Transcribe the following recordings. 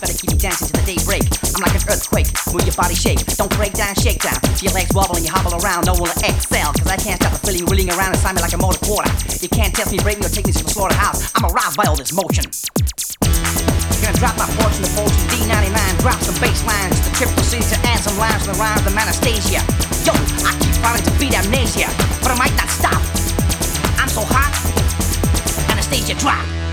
Better keep you dancing till the day break. I'm like an earthquake, move your body shake. Don't break down, shake down. See Your legs wobble and you hobble around, no one will excel. Cause I can't stop the feeling wheeling around inside me like a motor quarter. You can't test me, break me, or take me to the slaughterhouse. I'm aroused by all this motion. Gonna drop my fortune to fortune T99, drop some bass lines the triple C's to add some lines to the rhyme of the Anastasia. Yo, I keep trying to beat amnesia, but I might not stop. I'm so hot, Anastasia drop.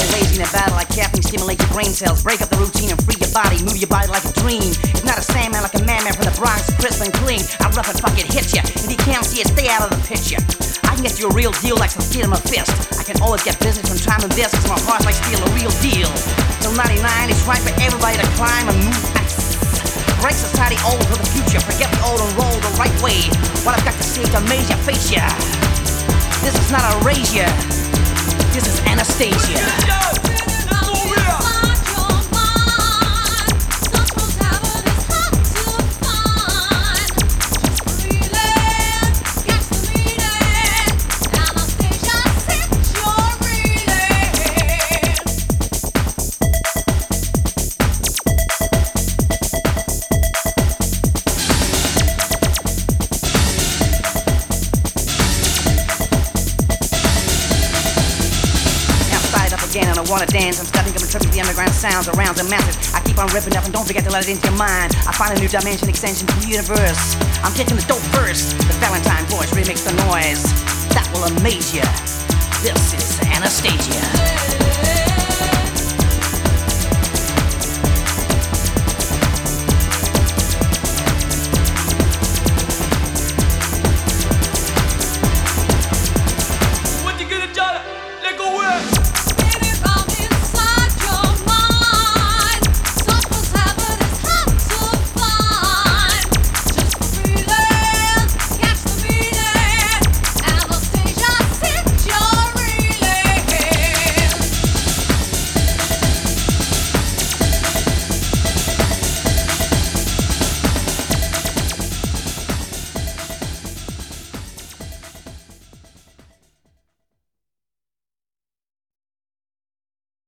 No in a battle like caffeine stimulate your brain cells. Break up the routine and free your body. Move your body like a dream. It's not a sandman like a madman from the Bronx, crisp and clean. I rough and fucking hit ya. If you can't see it, stay out of the picture. I can get you a real deal like some steel in my fist. I can always get business from time to this, cause my heart's like steel, a real deal. Till 99, it's right for everybody to climb and move. Break society old for the future. Forget the old and roll the right way. What I've got to say to amaze ya, face ya. This is not a raise ya. This is Anastasia. Again and I wanna dance. I'm starting to with the underground sounds around the masses. I keep on ripping up and don't forget to let it into your mind. I find a new dimension, extension to the universe. I'm kicking the dope first. The Valentine voice remix the noise. That will amaze you. This is Anastasia.